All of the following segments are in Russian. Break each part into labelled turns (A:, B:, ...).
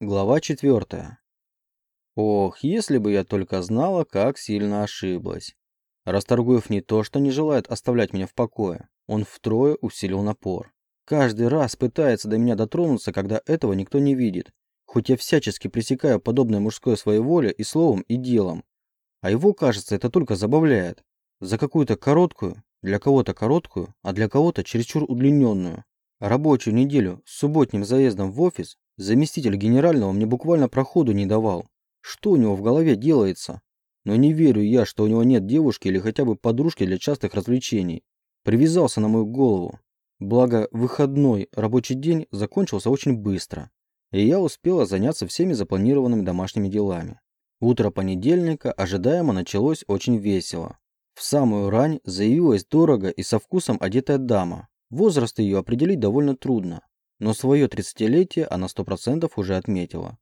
A: Глава четвертая. Ох, если бы я только знала, как сильно ошиблась. Расторгуев не то, что не желает оставлять меня в покое, он втрое усилил напор. Каждый раз пытается до меня дотронуться, когда этого никто не видит, хоть я всячески пресекаю подобное мужское своеволие и словом, и делом. А его, кажется, это только забавляет. За какую-то короткую, для кого-то короткую, а для кого-то чересчур удлиненную, рабочую неделю с субботним заездом в офис Заместитель генерального мне буквально проходу не давал. Что у него в голове делается? Но не верю я, что у него нет девушки или хотя бы подружки для частых развлечений. Привязался на мою голову. Благо, выходной рабочий день закончился очень быстро, и я успела заняться всеми запланированными домашними делами. Утро понедельника ожидаемо началось очень весело. В самую рань заявилась дорого и со вкусом одетая дама. Возраст ее определить довольно трудно но свое тридцатилетие она сто процентов уже отметила.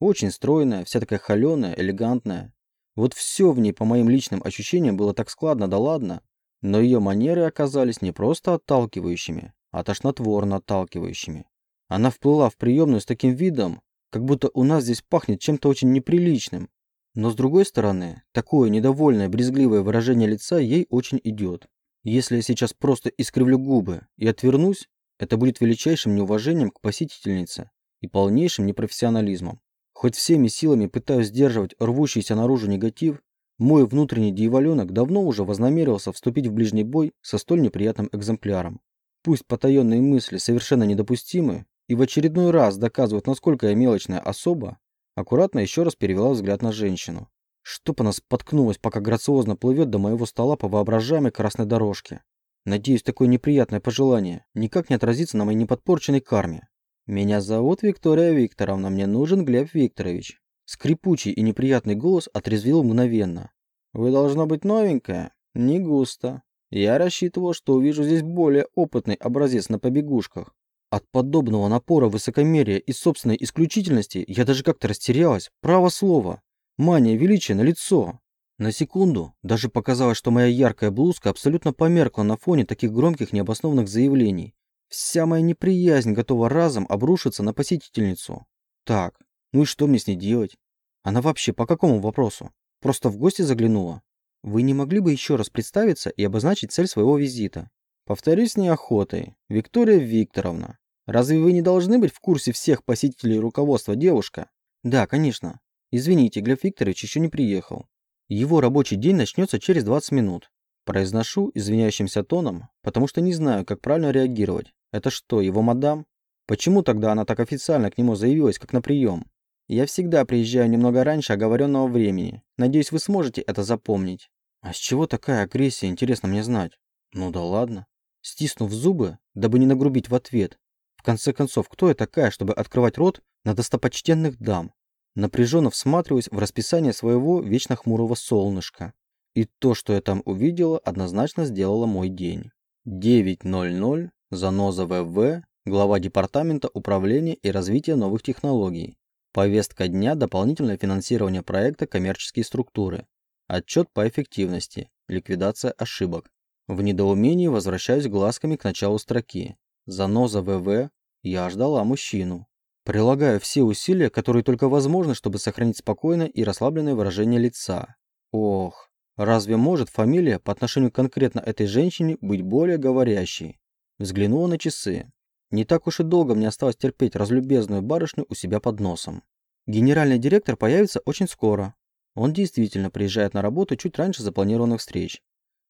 A: Очень стройная, вся такая холеная, элегантная. Вот все в ней, по моим личным ощущениям, было так складно да ладно, но ее манеры оказались не просто отталкивающими, а тошнотворно отталкивающими. Она вплыла в приемную с таким видом, как будто у нас здесь пахнет чем-то очень неприличным. Но с другой стороны, такое недовольное, брезгливое выражение лица ей очень идет. Если я сейчас просто искривлю губы и отвернусь, это будет величайшим неуважением к посетительнице и полнейшим непрофессионализмом. Хоть всеми силами пытаюсь сдерживать рвущийся наружу негатив, мой внутренний дьяволенок давно уже вознамерился вступить в ближний бой со столь неприятным экземпляром. Пусть потаенные мысли совершенно недопустимы и в очередной раз доказывают, насколько я мелочная особа, аккуратно еще раз перевела взгляд на женщину. Чтоб она споткнулась, пока грациозно плывет до моего стола по воображаемой красной дорожке. Надеюсь, такое неприятное пожелание никак не отразится на моей неподпорченной карме. Меня зовут Виктория Викторовна, мне нужен Глеб Викторович. Скрипучий и неприятный голос отрезвил мгновенно. Вы должна быть новенькая? Не густо. Я рассчитывал, что увижу здесь более опытный образец на побегушках. От подобного напора высокомерия и собственной исключительности я даже как-то растерялась. Право слово. Мания величия на лицо. На секунду даже показалось, что моя яркая блузка абсолютно померкла на фоне таких громких необоснованных заявлений. Вся моя неприязнь готова разом обрушиться на посетительницу. Так, ну и что мне с ней делать? Она вообще по какому вопросу? Просто в гости заглянула? Вы не могли бы еще раз представиться и обозначить цель своего визита? Повторюсь с неохотой. Виктория Викторовна, разве вы не должны быть в курсе всех посетителей руководства девушка? Да, конечно. Извините, Глеб Викторович еще не приехал. Его рабочий день начнется через 20 минут. Произношу извиняющимся тоном, потому что не знаю, как правильно реагировать. Это что, его мадам? Почему тогда она так официально к нему заявилась, как на прием? Я всегда приезжаю немного раньше оговоренного времени. Надеюсь, вы сможете это запомнить. А с чего такая агрессия, интересно мне знать? Ну да ладно. Стиснув зубы, дабы не нагрубить в ответ. В конце концов, кто я такая, чтобы открывать рот на достопочтенных дам? Напряженно всматриваясь в расписание своего вечно хмурого солнышка. И то, что я там увидела, однозначно сделало мой день. 9.00, Заноза ВВ, глава Департамента управления и развития новых технологий. Повестка дня – дополнительное финансирование проекта коммерческие структуры. Отчет по эффективности, ликвидация ошибок. В недоумении возвращаюсь глазками к началу строки. Заноза ВВ, я ждала мужчину. Прилагаю все усилия, которые только возможны, чтобы сохранить спокойное и расслабленное выражение лица. Ох, разве может фамилия по отношению конкретно этой женщине быть более говорящей? Взглянула на часы. Не так уж и долго мне осталось терпеть разлюбезную барышню у себя под носом. Генеральный директор появится очень скоро. Он действительно приезжает на работу чуть раньше запланированных встреч.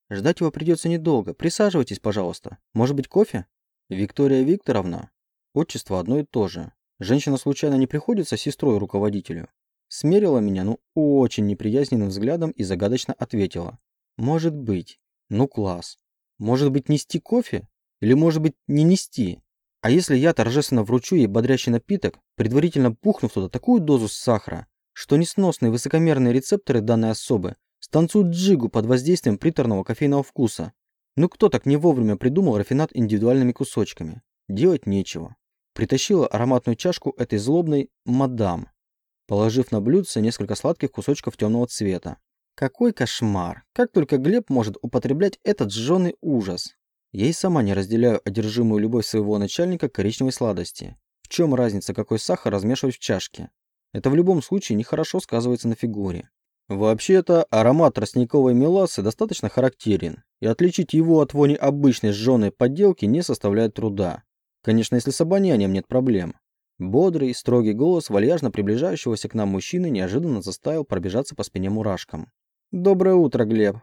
A: Ждать его придется недолго. Присаживайтесь, пожалуйста. Может быть, кофе? Виктория Викторовна. Отчество одно и то же. Женщина случайно не приходится сестрой руководителю? Смерила меня, ну, очень неприязненным взглядом и загадочно ответила. Может быть. Ну, класс. Может быть, нести кофе? Или, может быть, не нести? А если я торжественно вручу ей бодрящий напиток, предварительно пухнув туда такую дозу сахара, что несносные высокомерные рецепторы данной особы станцуют джигу под воздействием приторного кофейного вкуса? Ну кто так не вовремя придумал рафинат индивидуальными кусочками? Делать нечего притащила ароматную чашку этой злобной «мадам», положив на блюдце несколько сладких кусочков темного цвета. Какой кошмар! Как только Глеб может употреблять этот сжженный ужас. Я и сама не разделяю одержимую любовь своего начальника коричневой сладости. В чем разница, какой сахар размешивать в чашке? Это в любом случае нехорошо сказывается на фигуре. Вообще-то, аромат тростниковой мелассы достаточно характерен, и отличить его от вони обычной сжженной подделки не составляет труда. Конечно, если с обонянием нет проблем. Бодрый, строгий голос вальяжно приближающегося к нам мужчины неожиданно заставил пробежаться по спине мурашкам. «Доброе утро, Глеб».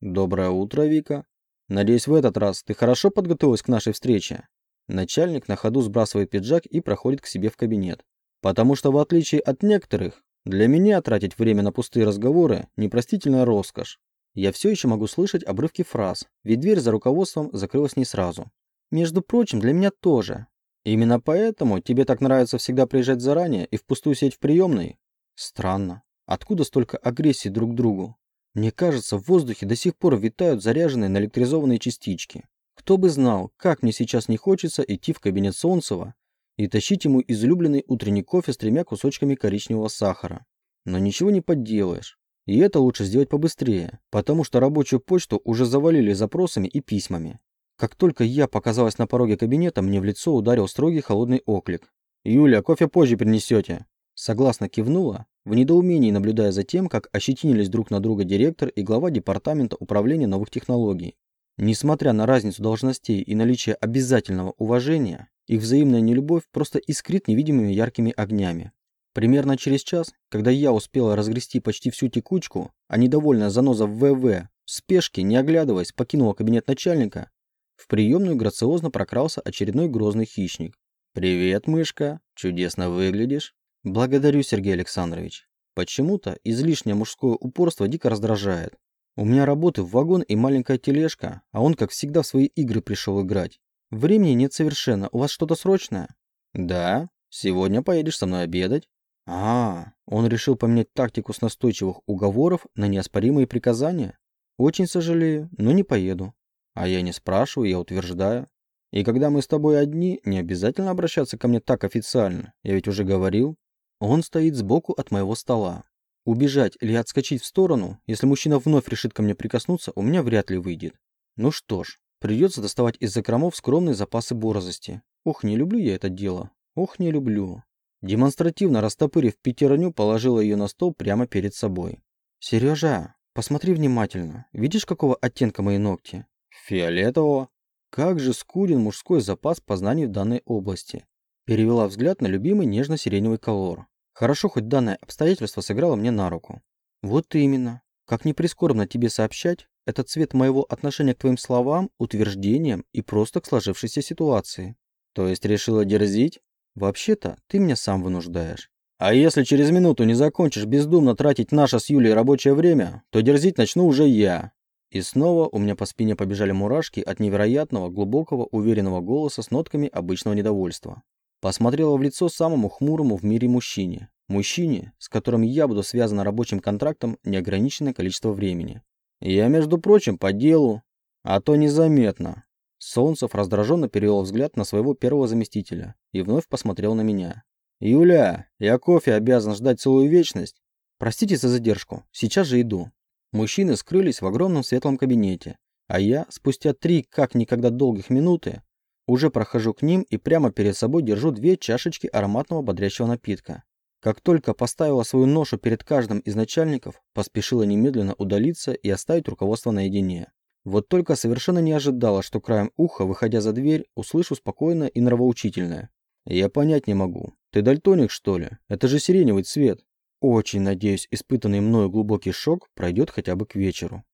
A: «Доброе утро, Вика. Надеюсь, в этот раз ты хорошо подготовилась к нашей встрече?» Начальник на ходу сбрасывает пиджак и проходит к себе в кабинет. Потому что, в отличие от некоторых, для меня тратить время на пустые разговоры – непростительная роскошь. Я все еще могу слышать обрывки фраз, ведь дверь за руководством закрылась не сразу. Между прочим, для меня тоже. Именно поэтому тебе так нравится всегда приезжать заранее и впустую сидеть в приемной? Странно. Откуда столько агрессии друг к другу? Мне кажется, в воздухе до сих пор витают заряженные наэлектризованные частички. Кто бы знал, как мне сейчас не хочется идти в кабинет Солнцева и тащить ему излюбленный утренний кофе с тремя кусочками коричневого сахара. Но ничего не подделаешь. И это лучше сделать побыстрее, потому что рабочую почту уже завалили запросами и письмами. Как только я показалась на пороге кабинета, мне в лицо ударил строгий холодный оклик. «Юля, кофе позже принесете!» Согласно кивнула, в недоумении наблюдая за тем, как ощетинились друг на друга директор и глава департамента управления новых технологий. Несмотря на разницу должностей и наличие обязательного уважения, их взаимная нелюбовь просто искрит невидимыми яркими огнями. Примерно через час, когда я успела разгрести почти всю текучку, а недовольная заноза в ВВ в спешке, не оглядываясь, покинула кабинет начальника, в приемную грациозно прокрался очередной грозный хищник. «Привет, мышка! Чудесно выглядишь!» «Благодарю, Сергей Александрович. Почему-то излишнее мужское упорство дико раздражает. У меня работы в вагон и маленькая тележка, а он, как всегда, в свои игры пришел играть. Времени нет совершенно. У вас что-то срочное? Да. Сегодня поедешь со мной обедать. А, он решил поменять тактику с настойчивых уговоров на неоспоримые приказания? Очень сожалею, но не поеду. А я не спрашиваю, я утверждаю. И когда мы с тобой одни, не обязательно обращаться ко мне так официально. Я ведь уже говорил. Он стоит сбоку от моего стола. Убежать или отскочить в сторону, если мужчина вновь решит ко мне прикоснуться, у меня вряд ли выйдет. Ну что ж, Придется доставать из закромов скромные запасы борозости. Ох, не люблю я это дело. Ох, не люблю. Демонстративно растопырив пятерню, положила ее на стол прямо перед собой. «Сережа, посмотри внимательно. Видишь, какого оттенка мои ногти?» «Фиолетового». Как же скуден мужской запас познаний в данной области. Перевела взгляд на любимый нежно-сиреневый колор. Хорошо, хоть данное обстоятельство сыграло мне на руку. Вот именно. Как не прискорбно тебе сообщать, это цвет моего отношения к твоим словам, утверждениям и просто к сложившейся ситуации. То есть решила дерзить? Вообще-то, ты меня сам вынуждаешь. А если через минуту не закончишь бездумно тратить наше с Юлей рабочее время, то дерзить начну уже я. И снова у меня по спине побежали мурашки от невероятного, глубокого, уверенного голоса с нотками обычного недовольства. Посмотрела в лицо самому хмурому в мире мужчине. Мужчине, с которым я буду связана рабочим контрактом неограниченное количество времени. Я, между прочим, по делу, а то незаметно. Солнцев раздраженно перевел взгляд на своего первого заместителя и вновь посмотрел на меня. «Юля, я кофе обязан ждать целую вечность. Простите за задержку, сейчас же иду». Мужчины скрылись в огромном светлом кабинете, а я, спустя три как никогда долгих минуты, уже прохожу к ним и прямо перед собой держу две чашечки ароматного бодрящего напитка. Как только поставила свою ношу перед каждым из начальников, поспешила немедленно удалиться и оставить руководство наедине. Вот только совершенно не ожидала, что краем уха, выходя за дверь, услышу спокойное и нравоучительное. «Я понять не могу. Ты дальтоник, что ли? Это же сиреневый цвет». Очень надеюсь, испытанный мною глубокий шок пройдет хотя бы к вечеру.